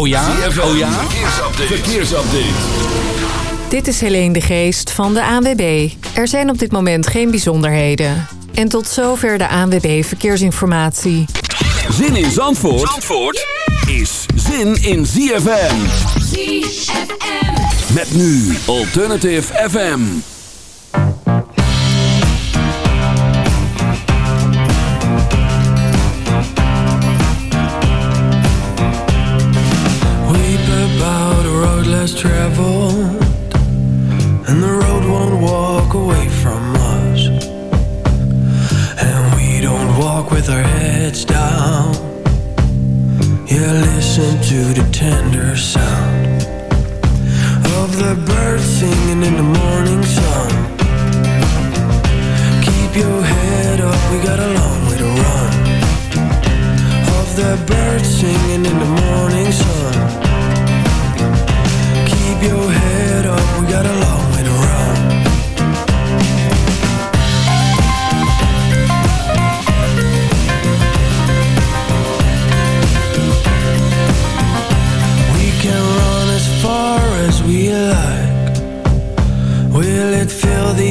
Oh ja? ZFM, Oh ja? verkeersupdate. verkeersupdate. Dit is Helene de Geest van de ANWB. Er zijn op dit moment geen bijzonderheden. En tot zover de ANWB Verkeersinformatie. Zin in Zandvoort, Zandvoort is zin in ZFM. ZFM. Met nu Alternative FM. To the tender sound of the birds singing in the morning sun. Keep your head up, we got a long way to run of the birds singing in the morning sun. Keep your head up, we got a long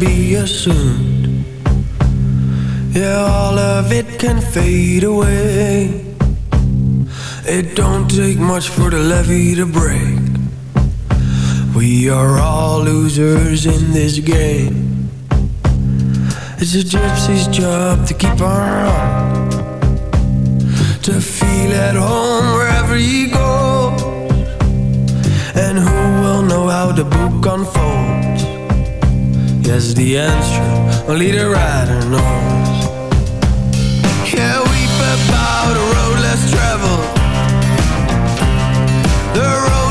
be assumed. Yeah, all of it can fade away. It don't take much for the levee to break. We are all losers in this game. It's a gypsy's job to keep on to feel at home wherever he goes. And who will know how the book unfolds? Yes, the answer only the rider knows. Yeah, weep about a road less traveled. The road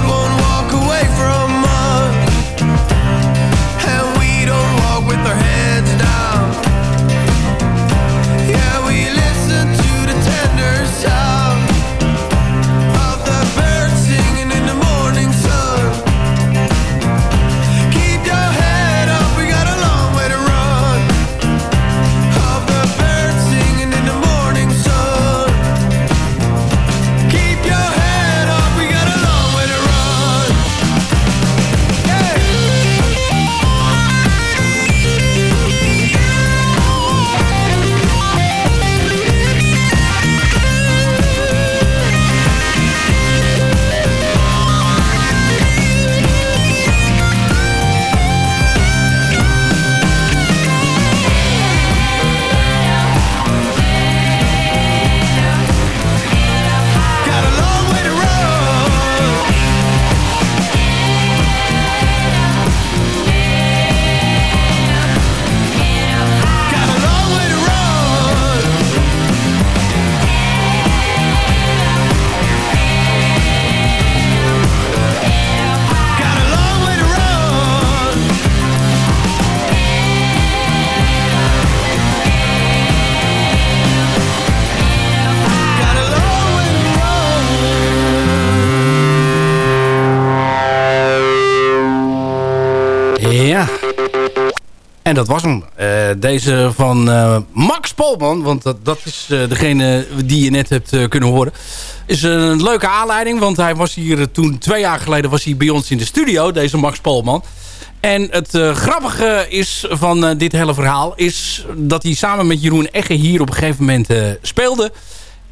dat was hem. Eh, deze van eh, Max Polman, want dat, dat is eh, degene die je net hebt kunnen horen. Is een leuke aanleiding, want hij was hier toen twee jaar geleden was hij bij ons in de studio, deze Max Polman. En het grappige is van dit hele verhaal is dat hij samen met Jeroen Egge hier op een gegeven moment speelde.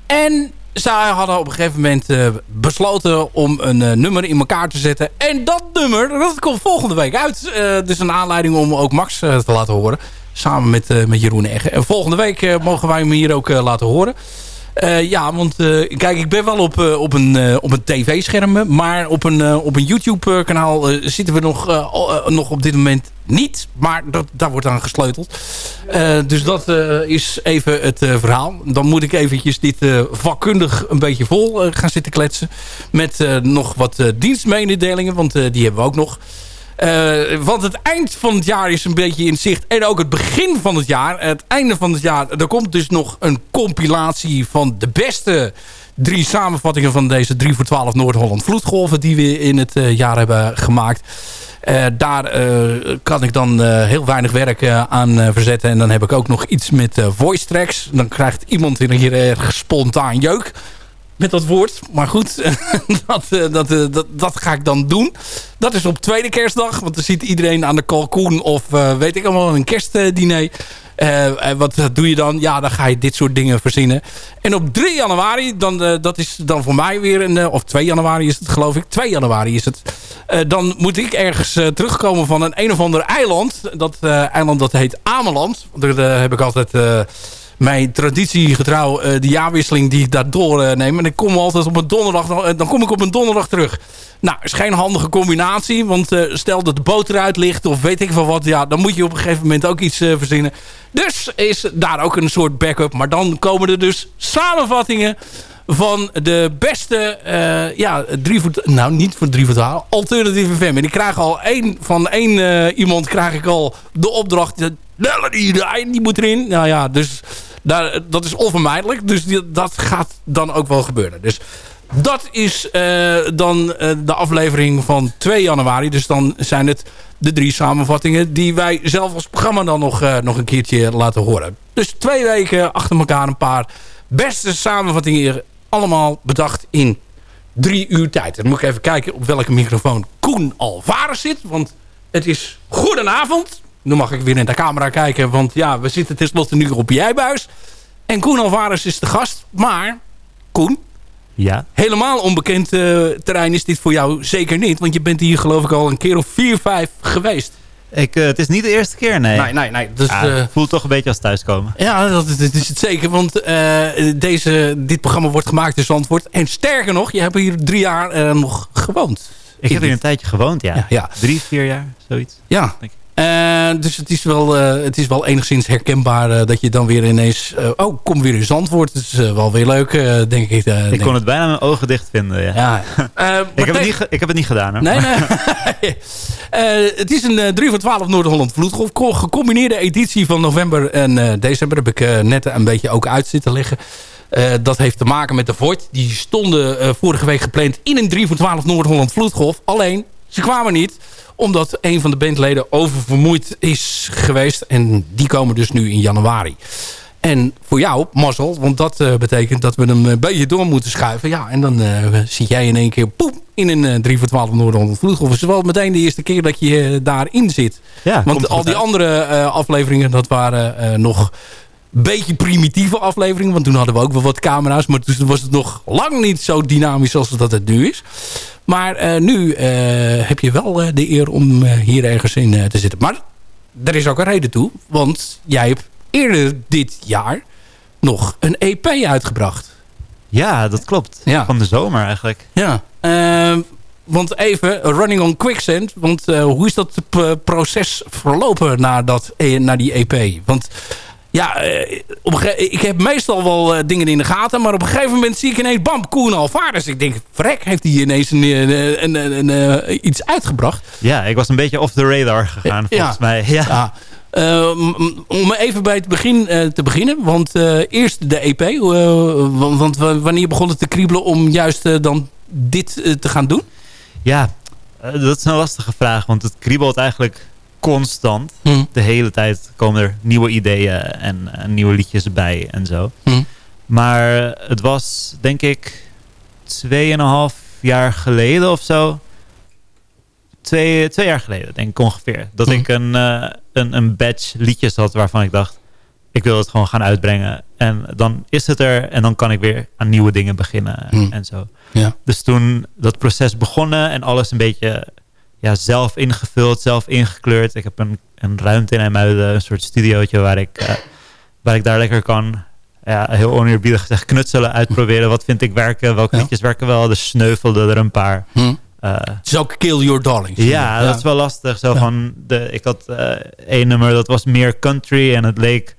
En zij hadden op een gegeven moment eh, besloten om een eh, nummer in elkaar te zetten. En dat nummer, dat komt volgende week uit. Eh, dus een aanleiding om ook Max te laten horen. Samen met, met Jeroen Egge. En volgende week mogen wij hem hier ook laten horen. Uh, ja, want uh, kijk, ik ben wel op, uh, op een, op een tv-scherm. Maar op een, op een YouTube-kanaal zitten we nog, nog op dit moment niet. Maar dat, daar wordt aan gesleuteld. dus dat is even het verhaal. Dan moet ik eventjes dit vakkundig een beetje vol gaan zitten kletsen. Met nog wat dienstmededelingen, want die hebben we ook nog. Uh, want het eind van het jaar is een beetje in zicht. En ook het begin van het jaar. Het einde van het jaar. Er komt dus nog een compilatie van de beste drie samenvattingen van deze 3 voor 12 Noord-Holland vloedgolven. Die we in het uh, jaar hebben gemaakt. Uh, daar kan ik dan heel weinig werk aan verzetten. En dan heb ik ook nog iets met voice tracks. Dan krijgt iemand hier erg spontaan jeuk met dat woord. Maar goed, dat, eh, dat, eh, dat, dat ga ik dan doen. Dat is op tweede kerstdag. Want dan zit iedereen aan de kalkoen of uh, weet ik allemaal een kerstdiner. Uh, wat doe je dan? Ja, dan ga je dit soort dingen verzinnen. En op 3 januari, dan, uh, dat is dan voor mij weer een... of 2 januari is het geloof ik. 2 januari is het. dan moet ik ergens terugkomen van een een of ander eiland. Dat eiland dat heet Ameland. Daar heb ik altijd mijn traditiegetrouw uh, de jaarwisseling die ik daardoor neem. En ik kom altijd op een donderdag, uh, dan kom ik op een donderdag terug. Nou, is geen handige combinatie. Want stel dat de boot eruit ligt of weet ik van wat. Ja, dan moet je op een gegeven moment ook iets verzinnen. Dus is daar ook een soort backup. Maar dan komen er dus samenvattingen van de beste, uh, ja, drie voet, nou niet voor drie voet halen, alternatieve FM. En ik krijg al één, van één iemand krijg ik al de opdracht, de die moet erin. Nou ja, dus dat is onvermijdelijk. Dus dat gaat dan ook wel gebeuren. Dus dat is uh, dan uh, de aflevering van 2 januari. Dus dan zijn het de drie samenvattingen die wij zelf als programma dan nog, uh, nog een keertje laten horen. Dus twee weken achter elkaar een paar beste samenvattingen allemaal bedacht in drie uur tijd. Dan moet ik even kijken op welke microfoon Koen Alvarez zit. Want het is goedenavond. Nu mag ik weer in de camera kijken. Want ja, we zitten tenslotte nu op Jijbuis. En Koen Alvarez is de gast. Maar, Koen, ja. helemaal onbekend uh, terrein is dit voor jou zeker niet. Want je bent hier geloof ik al een keer of vier, vijf geweest. Ik, uh, het is niet de eerste keer, nee. Nee, nee, nee. Dus, ja, uh, voelt toch een beetje als thuiskomen. Ja, dat, dat is het zeker. Want uh, deze, dit programma wordt gemaakt in Zandvoort. En sterker nog, je hebt hier drie jaar nog gewoond. Ik heb hier een tijdje gewoond, ja. ja, ja. Drie, vier jaar, zoiets. Ja. Uh, dus het is wel, uh, het is wel enigszins herkenbaar uh, dat je dan weer ineens... oh, kom weer in Zandvoort. Dat is wel weer leuk, denk ik. ik denk. kon het bijna mijn ogen dicht vinden, ja. ja. ik, heb het niet ik heb het niet gedaan, hoor. Nee, nee. het is een 3 voor 12 Noord-Holland Vloedgolf. Gecombineerde editie van november en december. Heb ik net een beetje ook uit zitten liggen. dat heeft te maken met de Voort. Die stonden vorige week gepland in een 3 voor 12 Noord-Holland Vloedgolf. Alleen, ze kwamen niet omdat een van de bandleden oververmoeid is geweest. En die komen dus nu in januari. En voor jou, Marcel, want dat uh, betekent dat we hem een beetje door moeten schuiven. Ja, en dan uh, zit jij in één keer poep, in een uh, 3 voor 12 Noord-Holland Vloedgolf. Het is wel meteen de eerste keer dat je daarin zit. Ja, want al die uit. andere afleveringen, dat waren nog beetje primitieve afleveringen. Want toen hadden we ook wel wat camera's. Maar toen was het nog lang niet zo dynamisch als dat het nu is. Maar uh, nu uh, heb je wel uh, de eer om hier ergens in te zitten. Maar er is ook een reden toe. Want jij hebt eerder dit jaar nog een EP uitgebracht. Ja, dat klopt. Ja. Van de zomer eigenlijk. Ja. want even, Running on Quicksand. Want hoe is dat proces verlopen naar, dat, naar die EP? Want ja, op ik heb meestal wel uh, dingen in de gaten. Maar op een gegeven moment zie ik ineens... Bam, Koen Alvarez. Ik denk, vrek, heeft hij ineens een, een, een, een, iets uitgebracht. Ja, ik was een beetje off the radar gegaan, volgens mij. Ja. ja. Uh, om even bij het begin uh, te beginnen. Want eerst de EP. Want, want, wanneer begon het te kriebelen om juist dan dit te gaan doen? Ja, dat is een lastige vraag. Want het kriebelt eigenlijk constant. Mm. De hele tijd komen er nieuwe ideeën en, en nieuwe liedjes bij en zo. Mm. Maar het was, denk ik, tweeënhalf jaar geleden of zo. Twee, twee jaar geleden, denk ik ongeveer. Dat mm. ik een, uh, een, een batch liedjes had waarvan ik dacht... ik wil het gewoon gaan uitbrengen. En dan is het er en dan kan ik weer aan nieuwe dingen beginnen en zo. Ja. Dus toen dat proces begonnen en alles een beetje ja, zelf ingevuld, zelf ingekleurd. Ik heb een, een ruimte in IJmuiden, een soort studiootje waar ik, eh, waar ik daar lekker kan, ja, heel oneerbiedig gezegd, knutselen, uitproberen. Wat vind ik werken, welke Ja. liedjes werken wel. Dus sneuvelde er een paar. Hm. Eh, Het is ook Kill Your Darlings. ja, dat is wel lastig. Zo Ja. van de, ik had eh één nummer dat was meer country en het leek.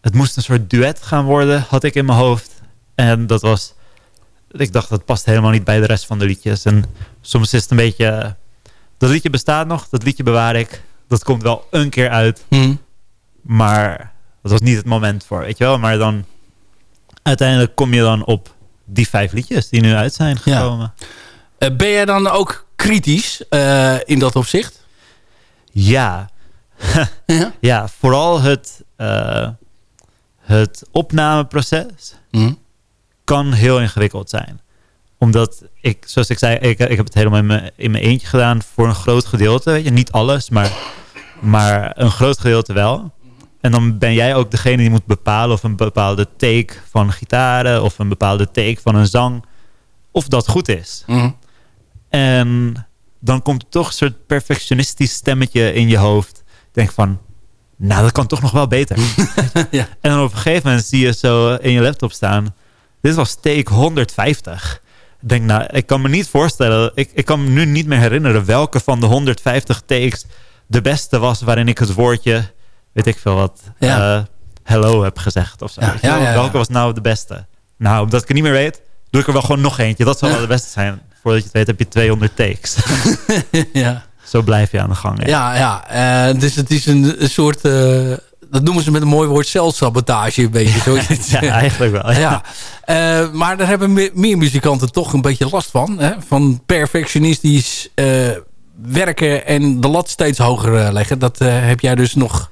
Het moest een soort duet gaan worden, had ik in mijn hoofd. En dat was. Ik dacht dat past helemaal niet bij de rest van de liedjes. En soms is het een beetje. Dat liedje bestaat nog, dat liedje bewaar ik. Dat komt wel een keer uit. Hm. Maar dat was niet het moment voor, weet je wel. Maar dan. Uiteindelijk kom je dan op die vijf liedjes die nu uit zijn Ja. gekomen. Eh, ben jij dan ook kritisch eh, in dat opzicht? ja. Ja. Ja, vooral het, eh, het opnameproces Hm. kan heel ingewikkeld zijn. Omdat ik, zoals ik zei, ik, ik heb het helemaal in mijn, in mijn eentje gedaan voor een groot gedeelte. Weet je, niet alles, maar, maar een groot gedeelte wel. En dan ben jij ook degene die moet bepalen of een bepaalde take van gitaren of een bepaalde take van een zang, of dat goed is. Hm. En dan komt er toch een soort perfectionistisch stemmetje in je hoofd. Denk van, nou dat kan toch nog wel beter. Ja. En dan op een gegeven moment zie je zo in je laptop staan. Dit was take 150. Ik denk, nou, ik kan me niet voorstellen. Ik, ik kan me nu niet meer herinneren welke van de 150 takes de beste was. Waarin ik het woordje, weet ik veel wat, Ja. eh, hello heb gezegd of zo. Ja, ja, ja, ja. Welke was nou de beste? Nou, omdat ik het niet meer weet, doe ik er wel gewoon nog eentje. Dat zal wel de beste zijn. Voordat je het weet heb je 200 takes. ja. Zo blijf je aan de gang. Ja, ja. eh, dus het is een, een soort... eh, dat noemen ze met een mooi woord zelfsabotage. Een beetje. zoiets. Ja, eigenlijk wel. Ja. Eh, maar daar hebben me- meer muzikanten toch een beetje last van. Hè? Van perfectionistisch eh, werken en de lat steeds hoger eh, leggen. Dat heb jij dus nog,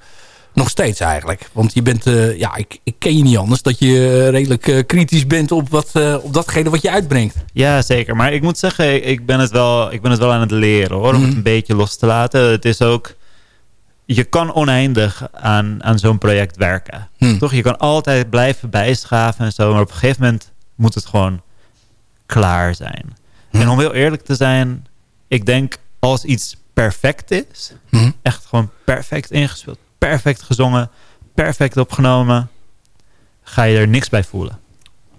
nog steeds eigenlijk. Want je bent, ja, ik, ik ken je niet anders. Dat je redelijk kritisch bent op, wat, op datgene wat je uitbrengt. Ja, zeker. Maar ik moet zeggen, ik- ik ben het wel, ik ben het wel aan het leren hoor. Om Mhm. het een beetje los te laten. Het is ook... Je kan oneindig aan, aan zo'n project werken. Hm. Toch? Je kan altijd blijven bijschaven en zo. Maar op een gegeven moment moet het gewoon klaar zijn. Hm. En om heel eerlijk te zijn... Ik denk als iets perfect is... Hm. Echt gewoon perfect ingespeeld. Perfect gezongen. Perfect opgenomen. Ga je er niks bij voelen.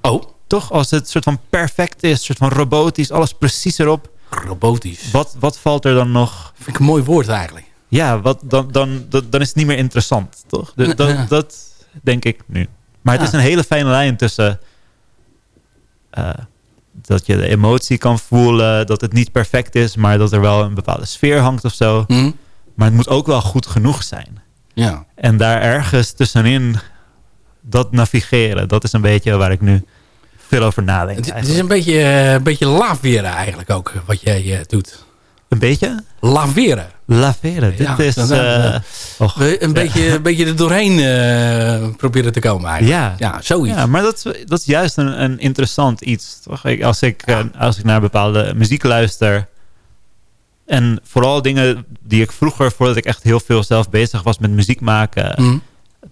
Oh, Toch? Als het soort van perfect is. soort van robotisch. Alles precies erop. robotisch. Wat, wat valt er dan nog? Vind ik een mooi woord eigenlijk. Ja, wat, dan, dan, dan, dan is het niet meer interessant. Toch? De- Ja. dat, dat denk ik nu. Maar het Ja. is een hele fijne lijn tussen... eh, dat je de emotie kan voelen. Dat het niet perfect is. Maar dat er wel een bepaalde sfeer hangt of zo. Hm? Maar het moet ook wel goed genoeg zijn. Ja. En daar ergens tussenin dat navigeren. Dat is een beetje waar ik nu veel over nadenk. Het, het is een beetje, eh, een beetje eigenlijk ook wat jij eh, doet. Een beetje Laveren. laveren. Dit Ja, is... dat- eh, och, We- Een, beetje, een beetje er doorheen eh, proberen te komen eigenlijk. Ja. Ja, zoiets. Ja, maar dat, is- dat is juist een, een interessant iets. Toch? Ik, als, ik, eh, als ik naar bepaalde muziek luister... en vooral dingen die ik vroeger... voordat ik echt heel veel zelf bezig was met muziek maken... Hm.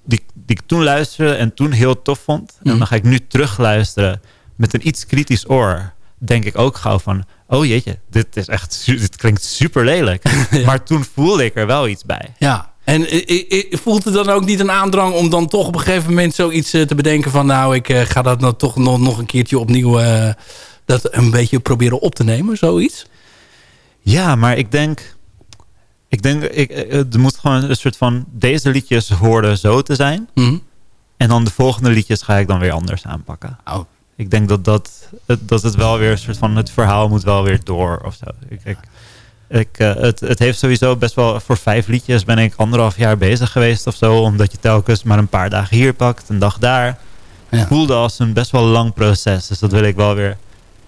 die, die ik toen luisterde en toen heel tof vond... en Mhm. dan ga ik nu terugluisteren met een iets kritisch oor... denk ik ook gauw van... oh jeetje, dit, is echt, dit klinkt super lelijk. Maar toen voelde ik er wel iets bij. Ja. En eh, eh, voelt het dan ook niet een aandrang om dan toch op een gegeven moment zoiets eh, te bedenken van... nou, ik eh, ga dat nou toch nog, nog een keertje opnieuw eh, dat een beetje proberen op te nemen, zoiets? Ja, maar ik denk... Ik denk, ik, eh, er moet gewoon een soort van... Deze liedjes hoorden zo te zijn. Hm. En dan de volgende liedjes ga ik dan weer anders aanpakken. Oh. Ik denk dat, dat, het- dat het wel weer een soort van... Het verhaal moet wel weer door of zo. Ik, ik, ik, eh, het, het heeft sowieso best wel... Voor vijf liedjes ben ik anderhalf jaar bezig geweest of zo. Omdat je telkens maar een paar dagen hier pakt. Een dag daar. Ja. voelde als een best wel lang proces. Dus dat wil ik wel weer een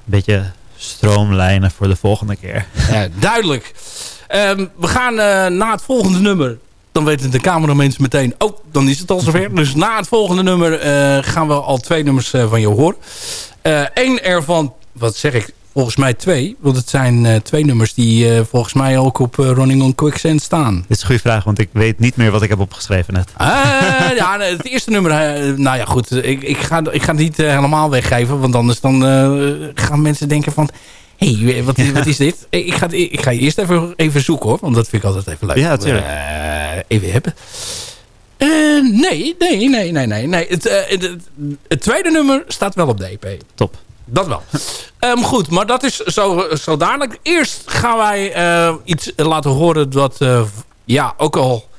beetje stroomlijnen voor de volgende keer. Ja, duidelijk. Ehm, we gaan eh, na het volgende nummer. Dan weten de cameramensen meteen... Oh, dan is het al zover. Dus na het volgende nummer eh, gaan we al twee nummers eh, van je horen. Eén ervan, wat zeg ik, volgens mij twee. Want het zijn eh, twee nummers die eh, volgens mij ook op eh, Running on Quicksand staan. Dit is een goede vraag, want ik weet niet meer wat ik heb opgeschreven net. Eh, ja, het eerste nummer, eh, nou ja goed, ik, ik, ga, ik ga het niet eh, helemaal weggeven. Want anders dan, eh, gaan mensen denken van... hey, wat, wat is dit? Ik ga, ik ga je eerst even, even zoeken hoor. Want dat vind ik altijd even leuk. Ja, natuurlijk. even hebben. nee, nee, nee, nee, nee. nee. Het, het, het, tweede nummer staat wel op de EP. Top. Dat wel. um, goed, maar dat is zo, zo dadelijk. Eerst gaan wij iets laten horen dat ja, ook al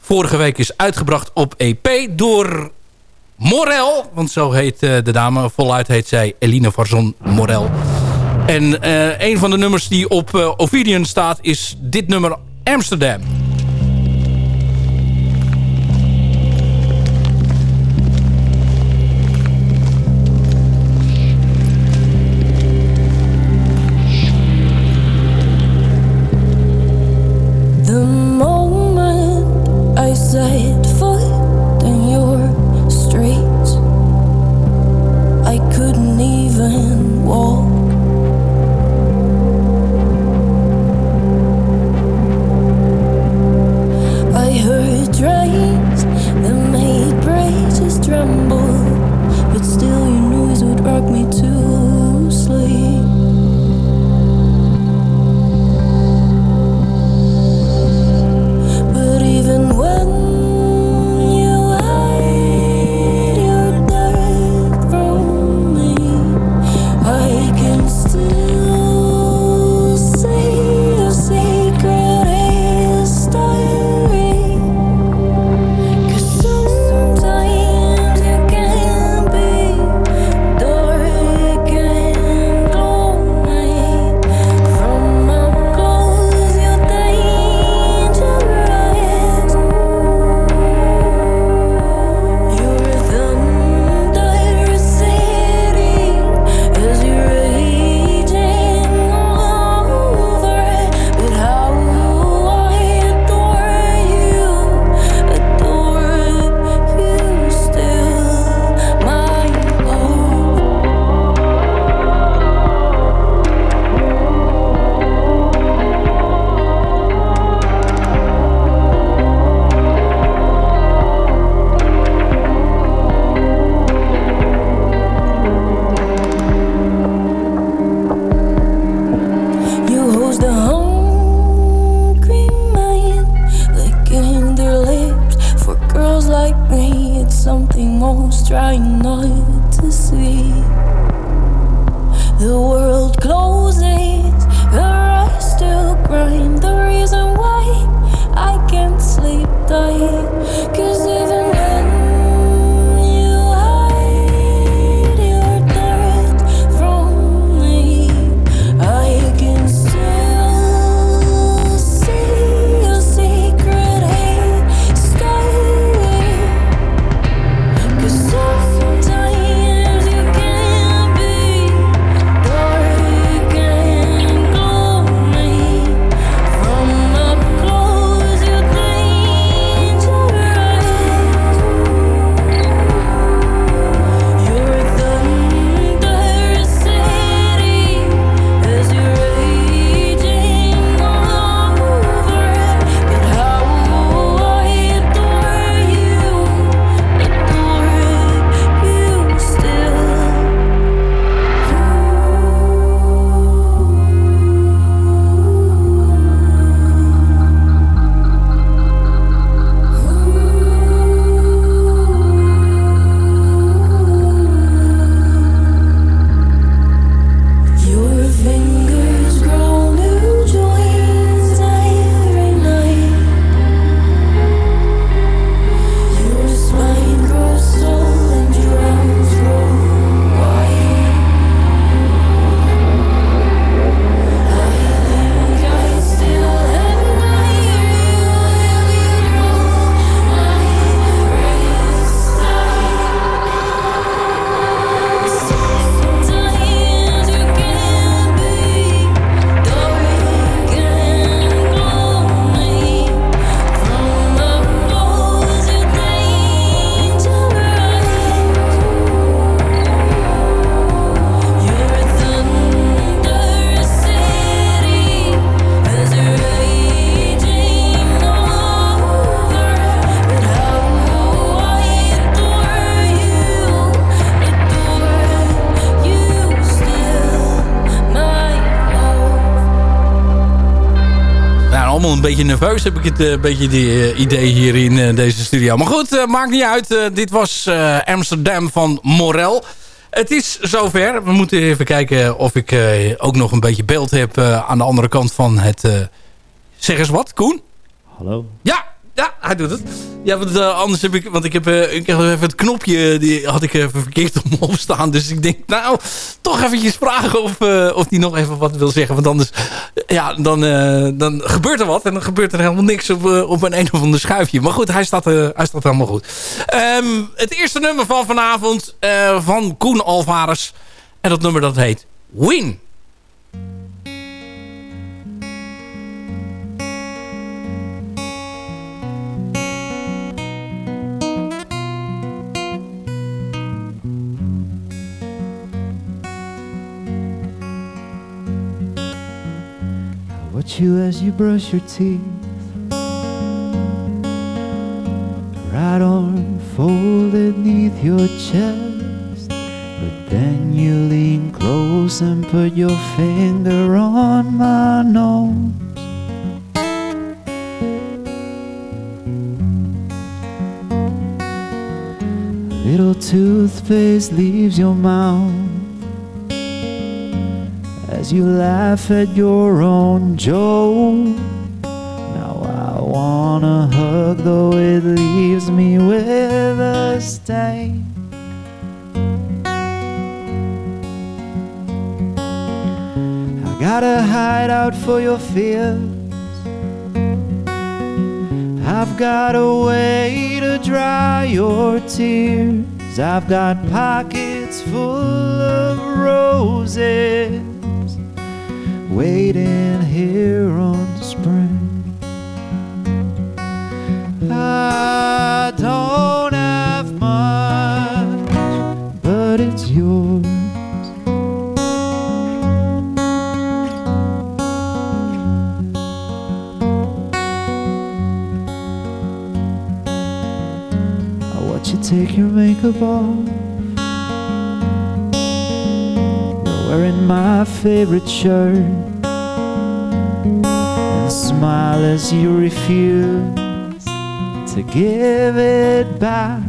vorige week is uitgebracht op EP door Morel. Want zo heet de dame. Voluit heet zij Eline Varzon Morel. En uh, een van de nummers die op uh, Ovidian staat is dit nummer Amsterdam. Beetje nerveus, heb ik het een beetje die, idee hier in deze studio. Maar goed, maakt niet uit. dit was Amsterdam van Morel. Het is zover. We moeten even kijken of ik ook nog een beetje beeld heb aan de andere kant van het... zeg eens wat, Koen? Hallo. Ja, ja, hij doet het. Ja, want uh, anders heb ik... Want ik heb, uh, ik heb even het knopje... Die had ik even verkeerd om opstaan. Dus ik denk, nou, toch eventjes vragen of, uh, of die nog even wat wil zeggen. Want anders... Ja, dan, dan gebeurt er wat. En dan gebeurt er helemaal niks op, op een een of ander schuifje. Maar goed, hij staat, hij staat helemaal goed. Um, het eerste nummer van vanavond... van Koen Alvarez. En dat nummer dat heet Win. You as you brush your teeth. Right arm folded neath your chest. But then you lean close and put your finger on my nose. little toothpaste leaves your mouth as you laugh at your own joke. Now I wanna hug, though it leaves me with a stain. I gotta hide out for your fears. I've got a way to dry your tears. I've got pockets full of roses waiting here on the spring. I don't have much, but it's yours. I watch you take your makeup off. wearing my favorite shirt smile as you refuse to give it back.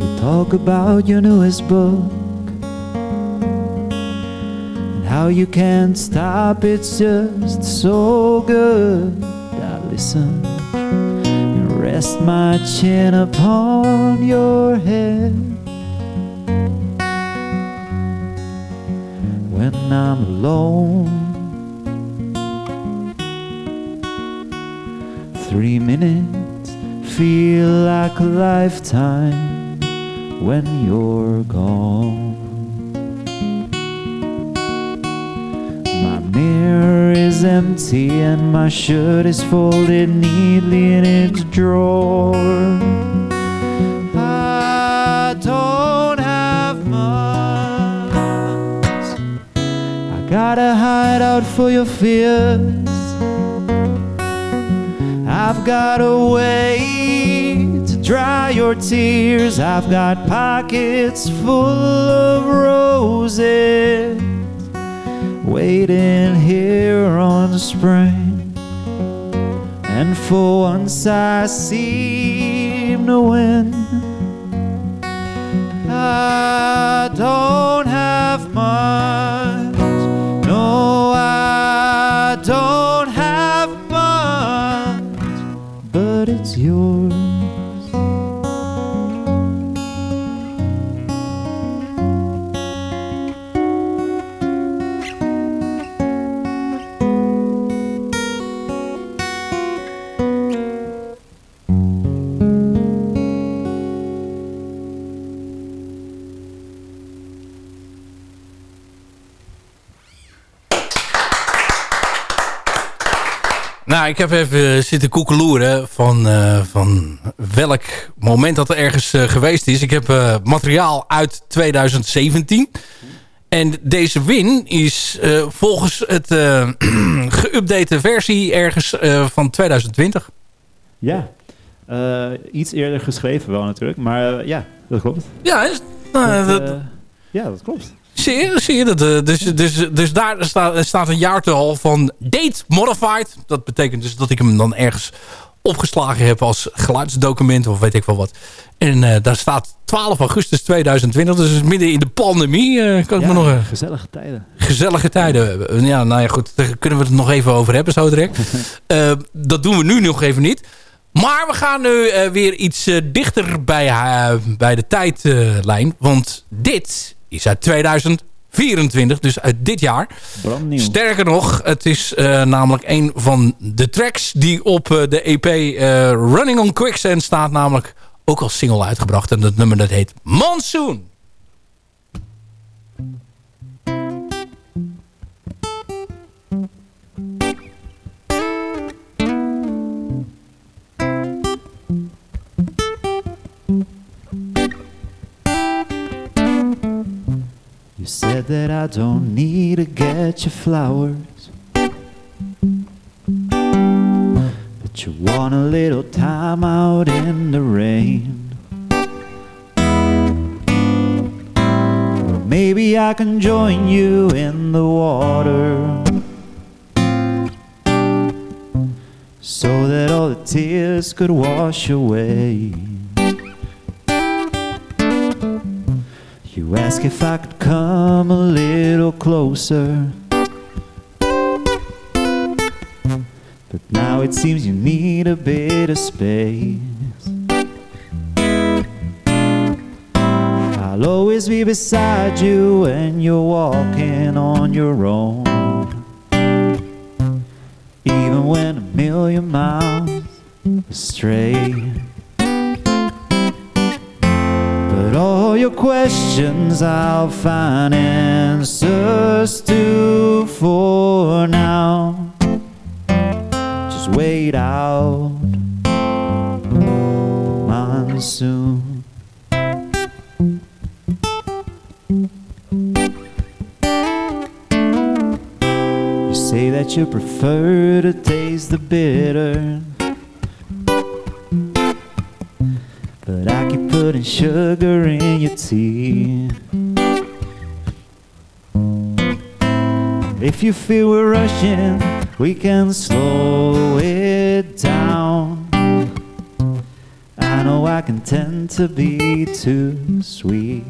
You talk about your newest book and how you can't stop, it's just so good. I listen and rest my chin upon your head when I'm alone. Three minutes feel like a lifetime when you're gone. My mirror is empty and my shirt is folded neatly in its drawer. Out for your fears. I've got a way to dry your tears. I've got pockets full of roses waiting here on the spring. And for once I seem to win. I don't Nou, ik heb even zitten koekeloeren van, uh, van welk moment dat er ergens uh, geweest is. Ik heb uh, materiaal uit 2017. En deze win is volgens het geüpdate versie ergens van 2020. Ja, iets eerder geschreven wel natuurlijk. Maar ja, dat klopt. Ja, is, dat, dat, ja, dat klopt. Zie je, zie je dat? eh, Dus, dus, dus daar staat, staat een jaartal van Date Modified. Dat betekent dus dat ik hem dan ergens opgeslagen heb als geluidsdocument of weet ik wel wat. En eh, daar staat 12 augustus 2020. Dus midden in de pandemie. eh, kan ik me nog gezellige tijden. gezellige tijden. Ja, nou ja, goed. Daar kunnen we het nog even over hebben zo direct. Dat doen we nu nog even niet. Maar we gaan nu weer iets dichter bij, bij de tijdlijn. want dit is uit 2024, dus uit dit jaar. Brandnieuw. Sterker nog, het is eh, namelijk een van de tracks die op eh, de EP eh, Running on Quicksand staat. Namelijk ook als single uitgebracht. En dat nummer dat heet Monsoon. You said that I don't need to get you flowers. But you want a little time out in the rain. Maybe I can join you in the water. So that all the tears could wash away. Ask if I could come a little closer. But now it seems you need a bit of space. I'll always be beside you when you're walking on your own. Even when a million miles astray. Your questions I'll find answers to for now. Just wait out monsoon. You say that you prefer to taste the bitter. But I keep putting sugar in your tea. If you feel we're rushing, we can slow it down. I know I can tend to be too sweet.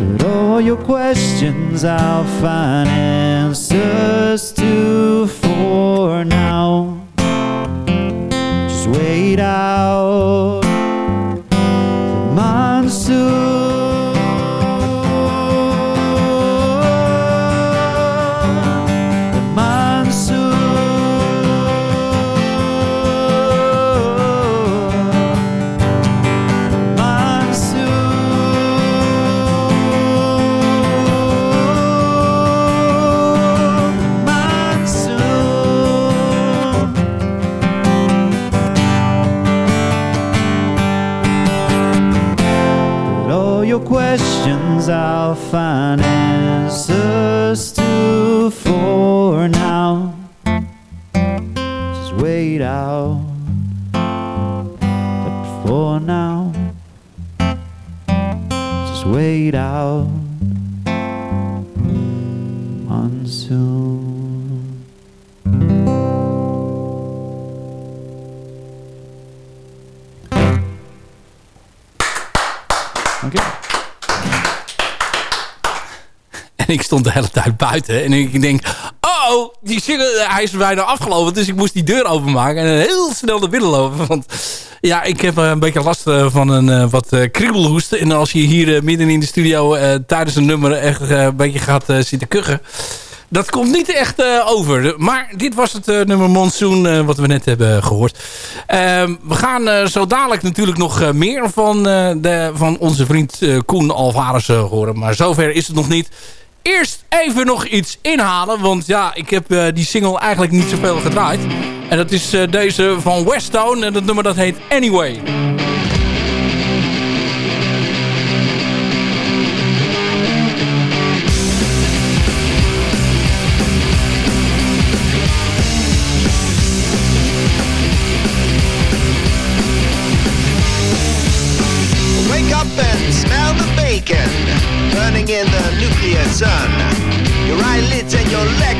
But all your questions I'll find answers to for now. Out ik stond de hele tijd buiten. En ik denk, oh, die single, hij is bijna afgelopen. Dus ik moest die deur openmaken en heel snel naar binnen lopen. Want ja, ik heb eh, een beetje last eh, van een eh, wat eh, kriebelhoest. En als je hier eh, midden in de studio eh, tijdens een nummer echt eh, een beetje gaat eh, zitten kuchen... Dat komt niet echt eh, over. Maar dit was het eh, nummer Monsoon eh, wat we net hebben gehoord. Ehm, we gaan eh, zo dadelijk natuurlijk nog eh, meer van, eh, de, van onze vriend eh, Koen Alvarez eh, horen. Maar zover is het nog niet. Eerst even nog iets inhalen. Want ja, ik heb eh, die single eigenlijk niet zoveel gedraaid. En dat is eh, deze van Westone. En dat nummer dat heet Anyway.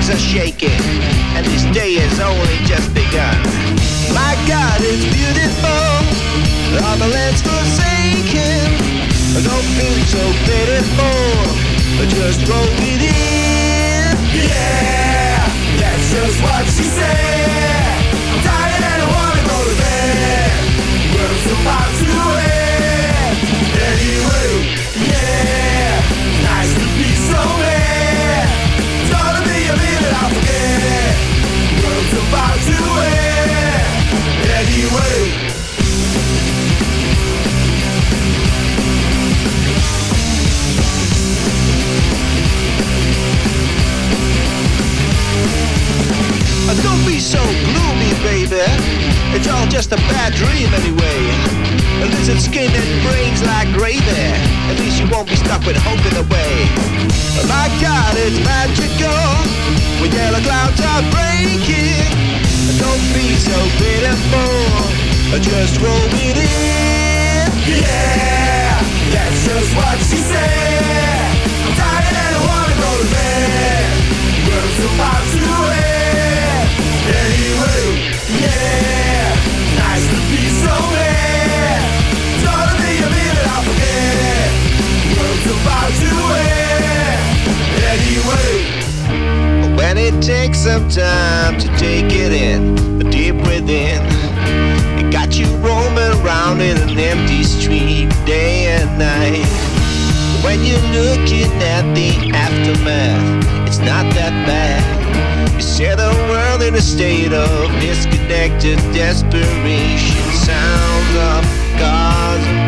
Legs are shaking, and this day has only just begun. My God, it's beautiful, all the land's forsaken. Don't feel so pitiful, just roll it in. Yeah, that's just what she said. I'm tired and I wanna go to bed. World's about to end. Anyway. Don't be so gloomy, baby. It's all just a bad dream anyway. A lizard skin and brains like gravy. At least you won't be stuck with hope in the way. My God, it's magical. When yellow clouds are breaking. Don't be so pitiful. Just roll it in. Yeah, that's just what she said. I'm tired and I wanna go to bed. World's about to end. Anyway, yeah, nice to be so mad. When it takes some time to take it in, deep within, it got you roaming around in an empty street day and night. When you're looking at the aftermath, it's not that bad. You set the world in a state of disconnected desperation. Sounds of cars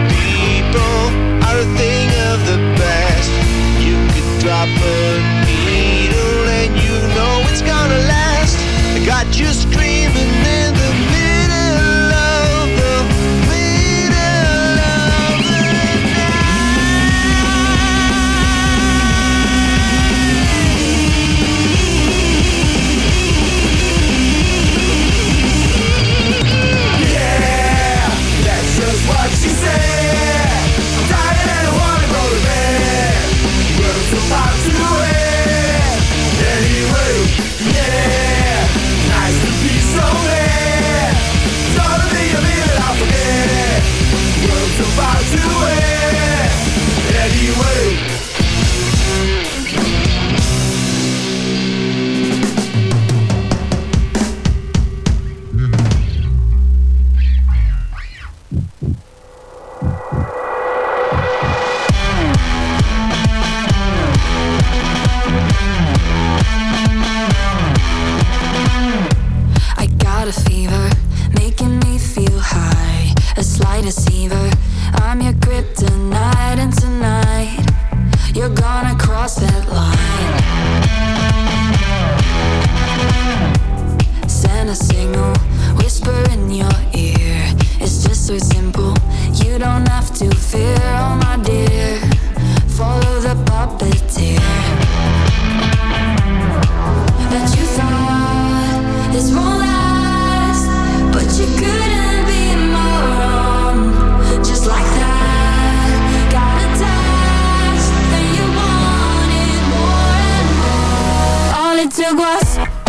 Peace.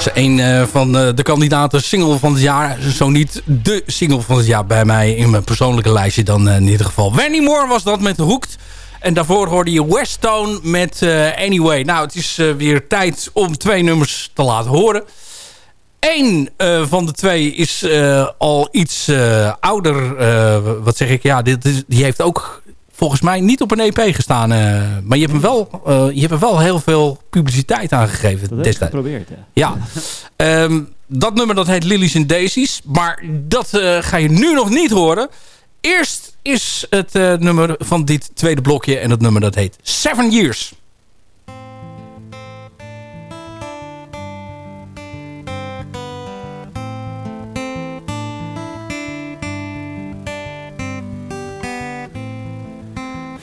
Is een eh, van eh, de kandidaten single van het jaar. Zo niet de single van het jaar bij mij in mijn persoonlijke lijstje dan eh, in ieder geval. Wendy Moore was dat met Hooked. En daarvoor hoorde je Westone met Anyway. Nou, het is weer tijd om twee nummers te laten horen. Eén van de twee is al iets ouder. wat zeg ik? Ja, dit is, die heeft ook volgens mij niet op een EP gestaan. eh, maar je hebt, hem wel, eh, je hebt er wel heel veel publiciteit aan gegeven Dat heb geprobeerd, ja. Ja. Ehm, dat nummer dat heet Lilies and Daisies. Maar dat eh, ga je nu nog niet horen. Eerst is het nummer van dit tweede blokje. En dat nummer dat heet Seven Years.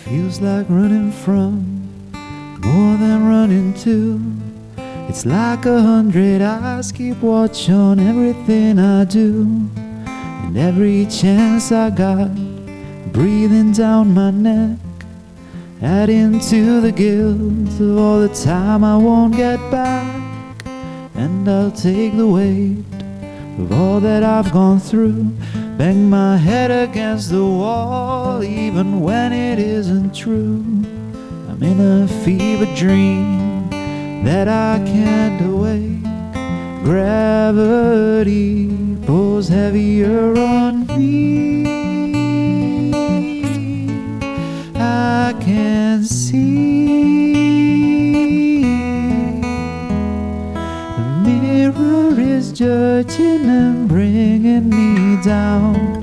Feels like running from more than running to. It's like a hundred eyes keep watch on everything I do. And every chance I got, breathing down my neck, adding to the guilt of all the time I won't get back. And I'll take the weight of all that I've gone through. Bang my head against the wall, even when it isn't true. I'm in a fever dream that I can't awake. Gravity pulls heavier on me. I can't see mirror is judging and bringing me down.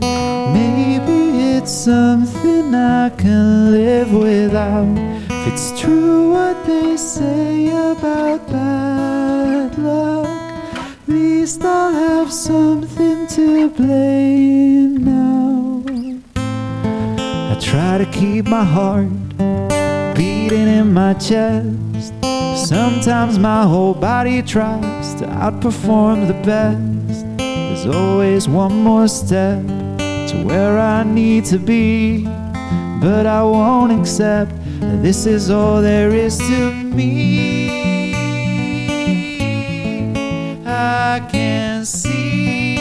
Maybe it's something I can live without. If it's true what they say about bad luck, at least I'll have something to blame now. I try to keep my heart beating in my chest. Sometimes my whole body tries to outperform the best. There's always one more step to where I need to be. But I won't accept that this is all there is to me. I can see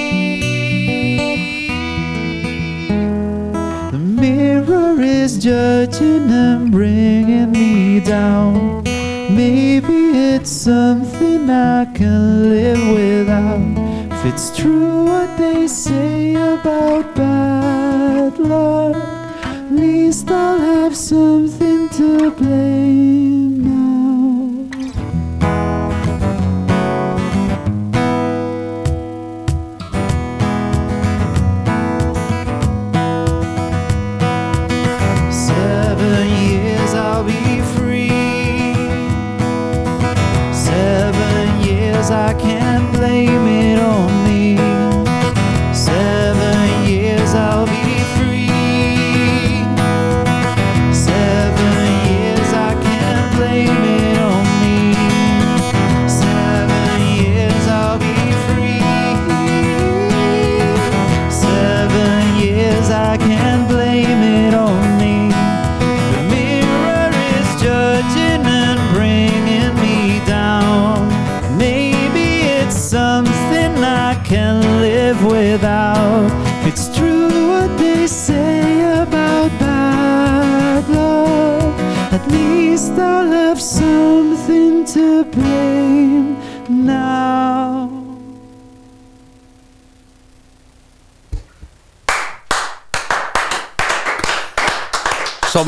the mirror is judging and bringing me down. Maybe it's something I can live without. If it's true what they say about bad luck, at least I'll have something to blame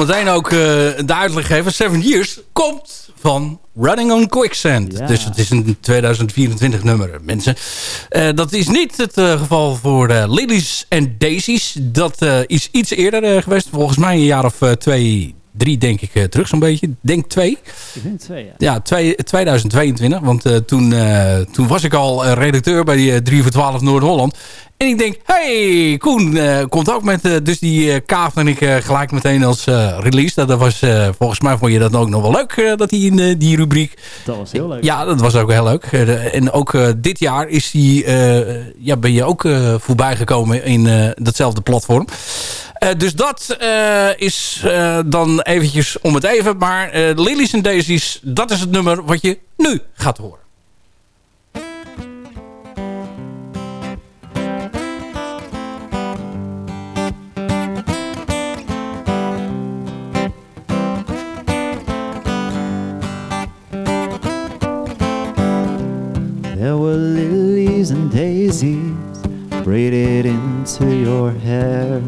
meteen ook eh, de uitleg geven. Seven Years komt van Running on Quicksand. Ja. Dus het is een 2024 nummer, mensen. Eh, dat is niet het eh, geval voor Lilies en Daisies. Dat is iets eerder geweest. Volgens mij een jaar of twee, drie denk ik terug zo'n beetje. Denk twee. Ik denk twee, ja. Ja, twee, 2022. Want toen, toen was ik al redacteur bij die 3 voor 12 Noord-Holland. En ik denk, hey, Koen eh, komt ook met... eh, dus die uh, kaaf en ik eh, gelijk meteen als eh, release. Dat, was, eh, volgens mij vond je dat ook nog wel leuk, eh, dat hij in eh, die rubriek... Dat was heel leuk. Ja, dat was ook heel leuk. Eh, en ook eh, dit jaar is die, eh, ja, ben je ook eh, voorbij gekomen in eh, datzelfde platform. Eh, dus dat eh, is eh, dan eventjes om het even. Maar eh Lilies en Daisies, dat is het nummer wat je nu gaat horen. And daisies braided into your hair.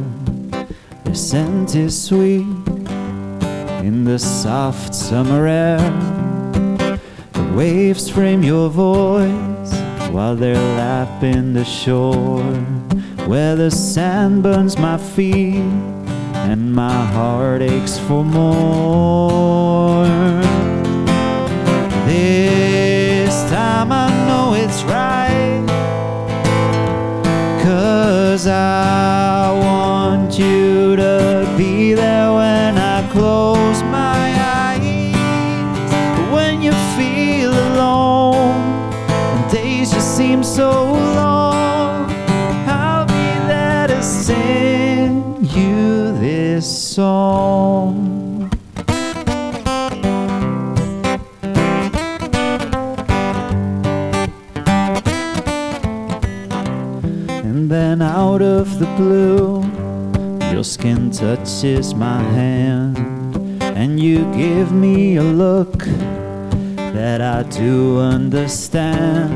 Their scent is sweet in the soft summer air. The waves frame your voice while they're lapping the shore. Where the sand burns my feet and my heart aches for more. This time I know it's right. Cause I want you to be there when I close my eyes. When you feel alone and days just seem so long, I'll be there to sing you this song. Out of the blue, your skin touches my hand, and you give me a look that I do understand.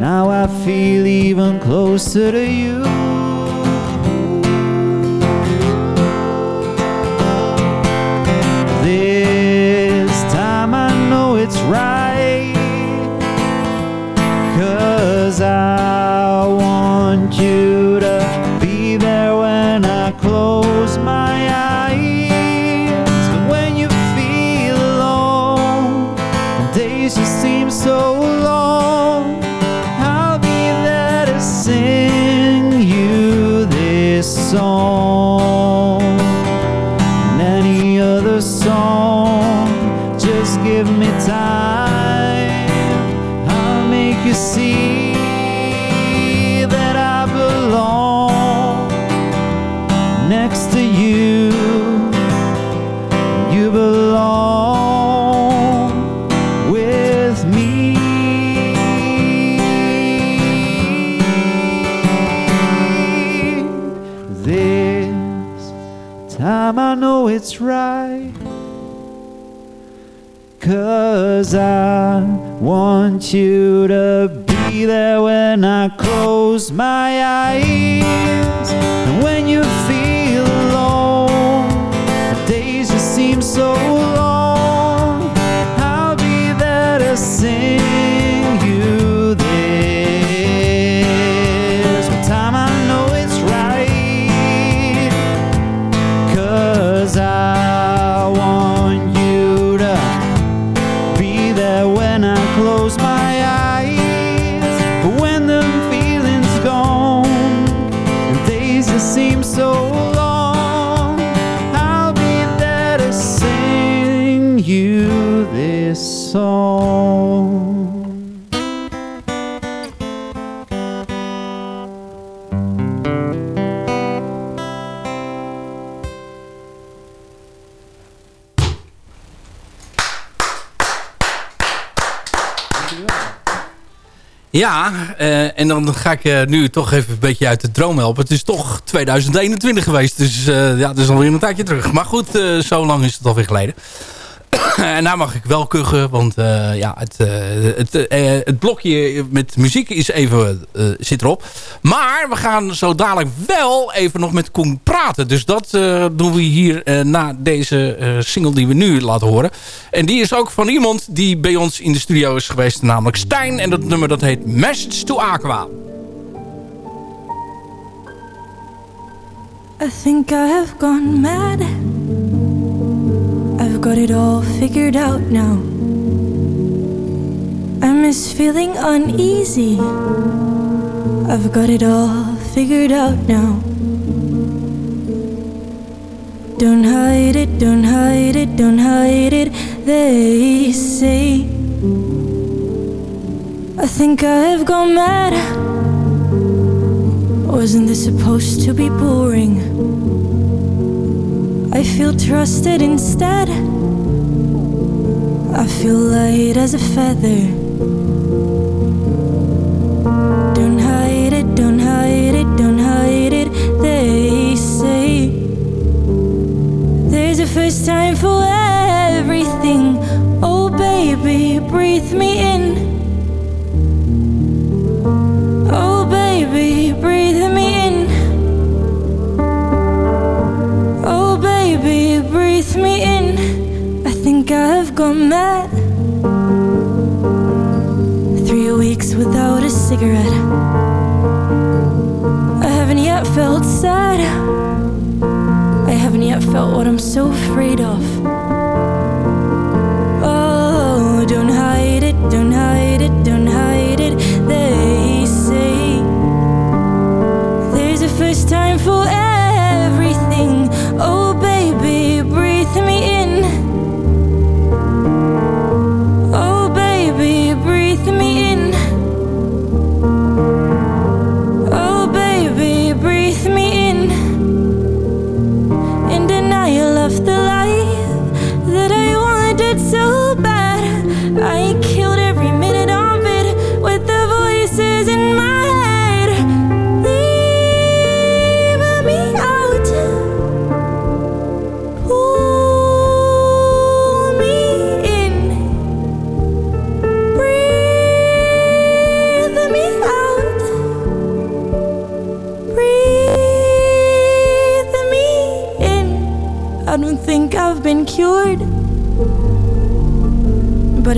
Now I feel even closer to you. This time I know it's right. Cause I want you Cause I want you to be there when I close my eyes. And when you feel alone, the days just seem so Ja, eh, en dan ga ik eh, nu toch even een beetje uit de droom helpen. Het is toch 2021 geweest, dus eh, ja, dat is alweer een tijdje terug. Maar goed, zo lang is het alweer geleden. en nou mag ik wel kuchen, want eh, ja, het, eh, het, eh, het blokje met muziek is even, zit erop. Maar we gaan zo dadelijk wel even nog met Koen praten. Dus dat doen we hier na deze single die we nu laten horen. En die is ook van iemand die bij ons in de studio is geweest, namelijk Stijn. En dat nummer dat heet Message to Aqua. I think I have gone mad. Got it all figured out now. I miss feeling uneasy. I've got it all figured out now. Don't hide it, don't hide it, don't hide it, they say. I think I've gone mad. Wasn't this supposed to be boring? I feel trusted instead. I feel light as a feather. Don't hide it, don't hide it, don't hide it, they say. There's a first time for everything. Oh, baby, breathe me in. Think I've gone mad. Three weeks without a cigarette. I haven't yet felt sad. I haven't yet felt what I'm so afraid of. Oh, don't hide it, don't hide it,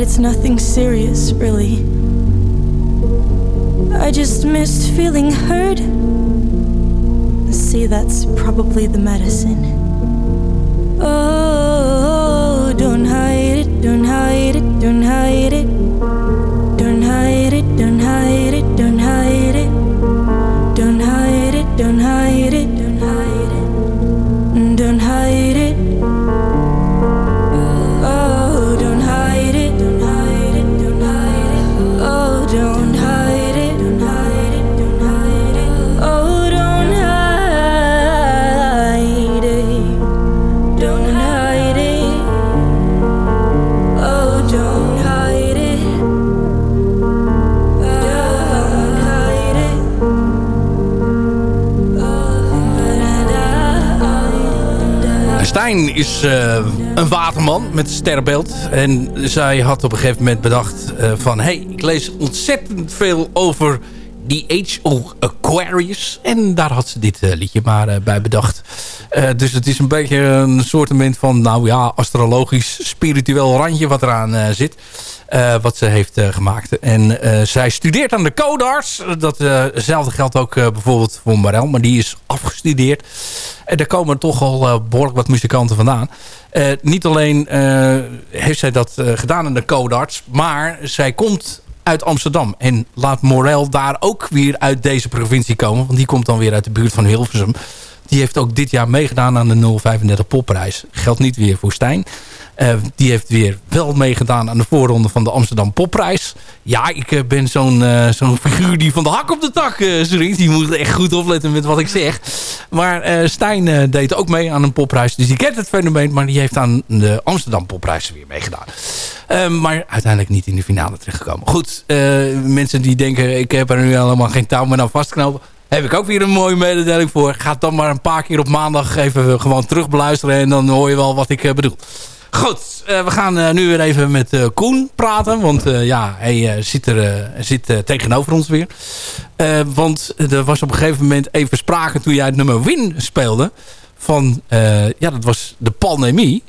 it's nothing serious, really. I just missed feeling heard. See, that's probably the medicine. Oh, don't hide it, don't hide it, don't hide it. Stijn is eh, een waterman met sterrenbeeld. En zij had op een gegeven moment bedacht eh, van... hey, ik lees ontzettend veel over The Age of Aquarius. En daar had ze dit eh, liedje maar bij bedacht. Dus het is een beetje een soort van... nou ja, astrologisch, spiritueel randje wat eraan zit. Eh, wat ze heeft eh, gemaakt. En eh, zij studeert aan de Codarts. Datzelfde geldt ook bijvoorbeeld voor Marel. Maar die is afgestudeerd. En daar komen toch al eh, behoorlijk wat muzikanten vandaan. Niet alleen heeft zij dat gedaan aan de Codarts. Maar zij komt uit Amsterdam. En laat Morel daar ook weer uit deze provincie komen. Want die komt dan weer uit de buurt van Hilversum. Die heeft ook dit jaar meegedaan aan de 035 popprijs. Geldt niet weer voor Stijn. Eh, die heeft weer wel meegedaan aan de voorronde van de Amsterdam Popprijs. Ja, ik eh, ben zo'n eh, zo'n figuur die van de hak op de tak uh. Die moet echt goed opletten met wat ik zeg. Maar Stijn deed ook mee aan een popprijs. Dus die kent het fenomeen. Maar die heeft aan de Amsterdam Popprijs weer meegedaan. Maar uiteindelijk niet in de finale terechtgekomen. Goed, mensen die denken... ik heb er nu helemaal geen touw meer aan vastknopen heb ik ook weer een mooie mededeling voor. Ga dan maar een paar keer op maandag even gewoon terug beluisteren. En dan hoor je wel wat ik bedoel. Goed, eh, we gaan eh, nu weer even met eh, Koen praten. Want ja, hij zit, er, zit tegenover ons weer. Want er was op een gegeven moment even sprake toen jij het nummer Win speelde. Van, ja, dat was de pandemie.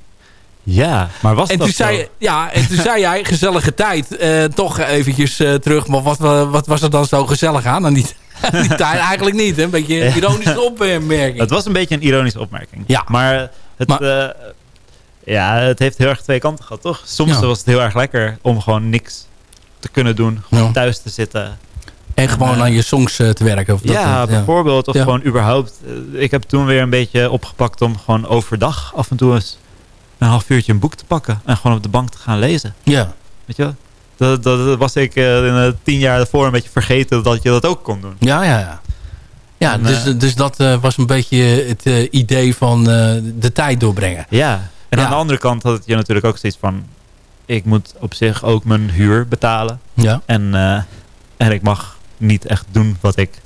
Ja, maar was En dat toen, zei, zo? ja, en toen zei jij, gezellige tijd, toch eventjes terug. Maar wat, wa- wat was er dan zo gezellig aan? die, aan die tijd eigenlijk niet. Hè? Een beetje een ironische opmerking. Het was een beetje een ironische opmerking. Ja. Maar het, Maar- Ja, het heeft heel erg twee kanten gehad, toch? Soms Ja. was het heel erg lekker om gewoon niks te kunnen doen. Gewoon Ja. thuis te zitten. En gewoon Eh, aan je songs eh, te werken. Of dat, ja, eh, bijvoorbeeld. Of gewoon überhaupt. eh, Ik heb toen weer een beetje opgepakt om gewoon overdag af en toe eens een half uurtje een boek te pakken. En gewoon op de bank te gaan lezen. Ja. Weet je wel? Dat, dat, dat was ik eh, in de tien jaar daarvoor een beetje vergeten dat je dat ook kon doen. Ja, ja, ja. Ja, En, dus, eh, dus dat eh, was een beetje het eh, idee van eh, de tijd doorbrengen. Ja. En aan de andere kant had je natuurlijk ook zoiets van... Ik moet op zich ook mijn huur betalen. Ja. En, eh, en ik mag niet echt doen wat ik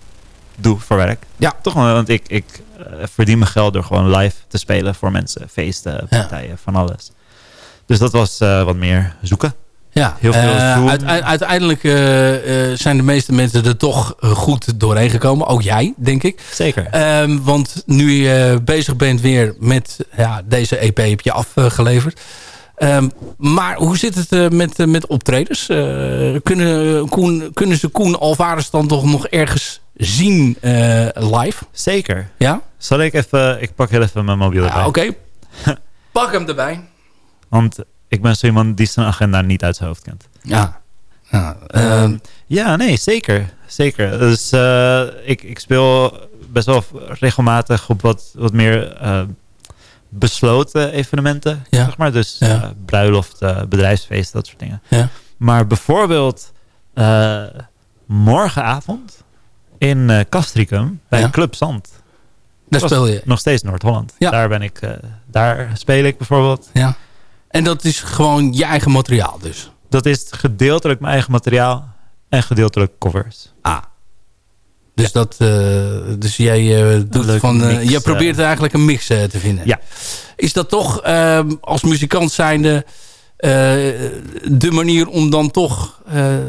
doe voor werk. Ja. Toch wel, want ik, ik eh, verdien mijn geld door gewoon live te spelen voor mensen. Feesten, partijen, van alles. Dus dat was eh, wat meer zoeken. Ja, Heel veel eh, uit- uiteindelijk eh, eh, zijn de meeste mensen er toch goed doorheen gekomen. Ook jij, denk ik. Zeker. Ehm, want nu je bezig bent weer met ja, deze EP heb je afgeleverd. Ehm, maar hoe zit het met, met optredens? Kunnen, Koen, kunnen ze Koen Alvarez dan toch nog ergens zien live? Zeker. Ja? Zal ik even... Ik pak heel even mijn mobiel erbij. Ja, Oké. Pak hem erbij. Want ik ben zo iemand die zijn agenda niet uit zijn hoofd kent. Ja. ja ehm, ja, nee, zeker. Zeker. Dus eh, ik, ik speel best wel regelmatig op wat, wat meer eh, besloten evenementen. Ja. Zeg maar. Dus Ja. eh, bruiloft, bedrijfsfeest, dat soort dingen. Ja. Maar bijvoorbeeld morgenavond in Castricum bij Ja. Club Zand. daar speel je. Nog steeds Noord-Holland. Ja. Daar ben ik, daar speel ik bijvoorbeeld. Ja. En dat is gewoon je eigen materiaal dus. Dat is gedeeltelijk mijn eigen materiaal en gedeeltelijk covers. Ah. Dus, dat, eh, dus jij, eh, doet van, mix, jij probeert eigenlijk een mix te vinden. Ja. Is dat toch ehm, als muzikant zijnde de manier om dan toch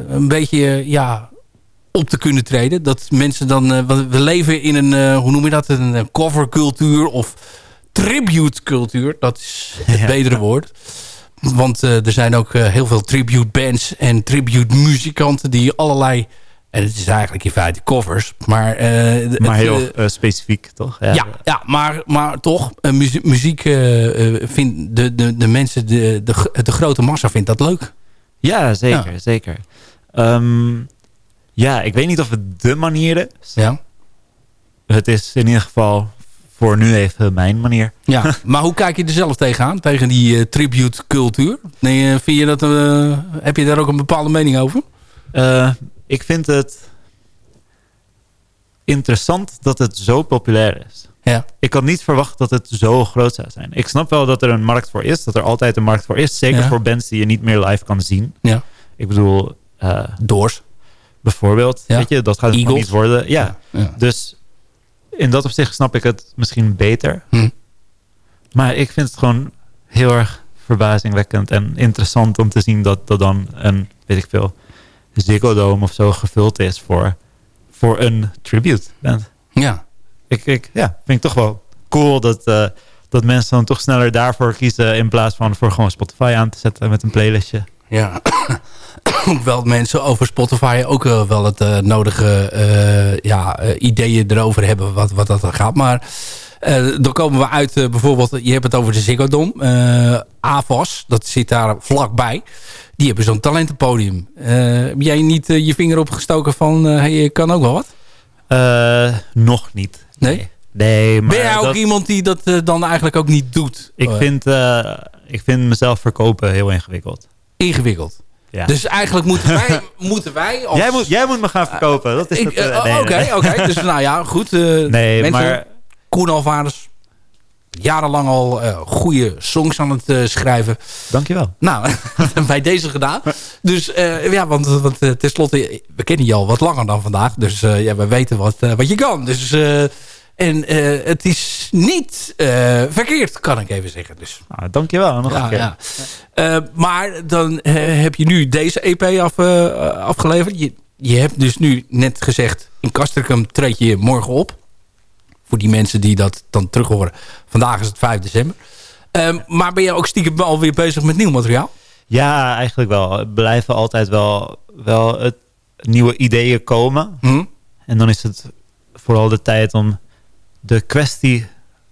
een beetje ja, op te kunnen treden? Dat mensen dan... we leven in een, hoe noem je dat? Een covercultuur of tribute cultuur. Dat is het Ja. betere woord. Want eh, er zijn ook eh, heel veel tribute bands en tribute muzikanten die allerlei... En het is eigenlijk in feite covers. Maar, eh, het, Maar heel specifiek, toch? ja, ja, maar, maar toch, muziek, muziek vindt de, de, de mensen, de, de, de grote massa vindt dat leuk. Ja, zeker, zeker. Ehm, ja, ik weet niet of het de manier is. Ja. Het is in ieder geval voor nu even mijn manier. Ja, maar hoe kijk je er zelf tegenaan? Tegen die eh, tribute cultuur? Nee, eh, vind je dat, eh, heb je daar ook een bepaalde mening over? Eh, ik vind het interessant dat het zo populair is. Ja. Ik had niet verwacht dat het zo groot zou zijn. Ik snap wel dat er een markt voor is. Dat er altijd een markt voor is. Zeker Ja. voor bands die je niet meer live kan zien. Ja. Ik bedoel... eh, Doors. bijvoorbeeld. Ja. Weet je, dat gaat het niet worden. Ja. Dus in dat opzicht snap ik het misschien beter. Hm. Maar ik vind het gewoon heel erg verbazingwekkend en interessant om te zien dat dat dan een, weet ik veel, Ziggo Dome of zo gevuld is voor, voor een tribute band. Ja. Ik, ik ja, vind ik toch wel cool dat, eh, dat mensen dan toch sneller daarvoor kiezen in plaats van voor gewoon Spotify aan te zetten met een playlistje. Ja. Hoewel mensen over Spotify ook eh, wel het eh, nodige eh, ja, ideeën erover hebben wat, wat dat er gaat. Maar dan komen we uit bijvoorbeeld, je hebt het over de Ziggo Dome. AVAS, dat zit daar vlakbij. Die hebben zo'n talentenpodium. Heb jij niet je vinger opgestoken van, hey, je kan ook wel wat? Nog niet. Nee? Nee, maar ben jij ook dat- iemand die dat dan eigenlijk ook niet doet? Ik Eh, vind, ik vind mezelf verkopen heel ingewikkeld. Ingewikkeld. Ja. Dus eigenlijk moeten wij, moeten wij als... jij, moet, jij moet me gaan verkopen. Dat is eh, eh, nee, Oké, oké. Dus nou ja, goed. eh, Nee, mensen, maar Koen Alvarez. Jarenlang al eh goede songs aan het eh, schrijven. dankjewel. Nou, bij deze gedaan. Dus eh, ja, want, want eh, tenslotte, we kennen je al wat langer dan vandaag. Dus eh, ja, we weten wat, eh, wat je kan. Dus, eh, en eh, het is niet eh, verkeerd, kan ik even zeggen. Dus Nou, dankjewel. Nog een ja, keer. ja. Eh, maar dan heb je nu deze EP af, afgeleverd. Je, je hebt dus nu net gezegd... in Castricum treed je morgen op. Voor die mensen die dat dan terug horen. Vandaag is het 5 december. Ehm, maar ben je ook stiekem alweer bezig met nieuw materiaal? Ja, eigenlijk wel. Er blijven altijd wel, wel het, nieuwe ideeën komen. Hm? En dan is het vooral de tijd om de kwestie...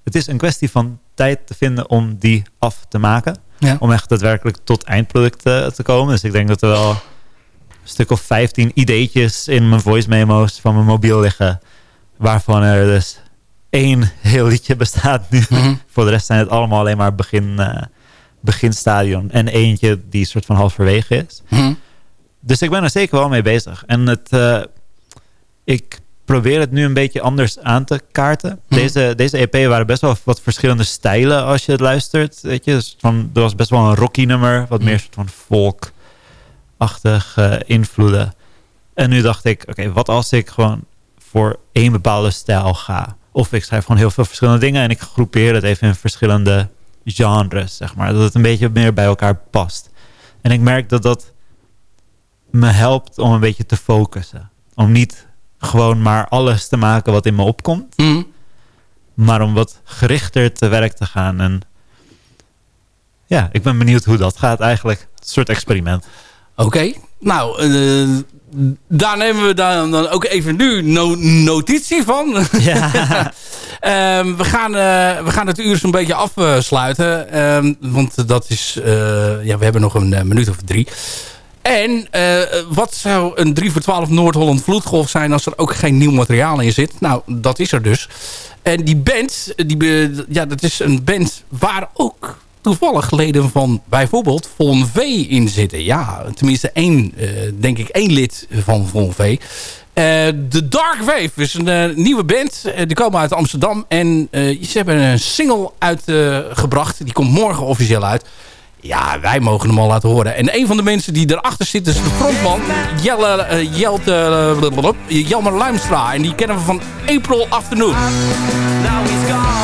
Het is een kwestie van tijd te vinden om die af te maken. Ja. Om echt daadwerkelijk tot eindproduct eh, te komen. Dus ik denk dat er wel een stuk of 15 ideetjes in mijn voice memo's van mijn mobiel liggen. Waarvan er dus één heel liedje bestaat nu. Mhm. Voor de rest zijn het allemaal alleen maar begin, eh, beginstadion. En eentje die soort van halverwege is. Hm. Dus ik ben er zeker wel mee bezig. En het, eh, ik probeer het nu een beetje anders aan te kaarten. Mhm. Deze, deze EP waren best wel wat verschillende stijlen als je het luistert. Weet je? Dus van, er was best wel een rocky nummer. Wat Mhm. meer soort van folk-achtig eh, invloeden. En nu dacht ik, oké, wat als ik gewoon voor één bepaalde stijl ga? Of ik schrijf gewoon heel veel verschillende dingen en ik groepeer het even in verschillende genres, zeg maar. Dat het een beetje meer bij elkaar past. En ik merk dat dat me helpt om een beetje te focussen. Om niet gewoon maar alles te maken wat in me opkomt. Hm. Maar om wat gerichter te werk te gaan. En ja, ik ben benieuwd hoe dat gaat eigenlijk. Een soort experiment. Oké, nou, eh, daar nemen we dan, dan ook even nu no- notitie van. Ja. Ehm, we, gaan, eh, we gaan het uur zo'n beetje afsluiten. Ehm, want dat is... eh, ja, we hebben nog een minuut of drie. En eh, wat zou een 3 voor 12 Noord-Holland vloedgolf zijn... als er ook geen nieuw materiaal in zit? Nou, dat is er dus. En die band, die, ja, dat is een band waar ook toevallig leden van bijvoorbeeld Von V in zitten. Ja, tenminste één, eh, denk ik één lid van Von V. Eh, De Dark Wave is een nieuwe band. Die komen uit Amsterdam. En ze hebben een single uitgebracht. die komt morgen officieel uit. Ja, wij mogen hem al laten horen. En een van de mensen die erachter zit is de frontman. Jelle, eh, Jelte, blablabla, Jelmer Luimstra. En die kennen we van April Afternoon. Now he's gone.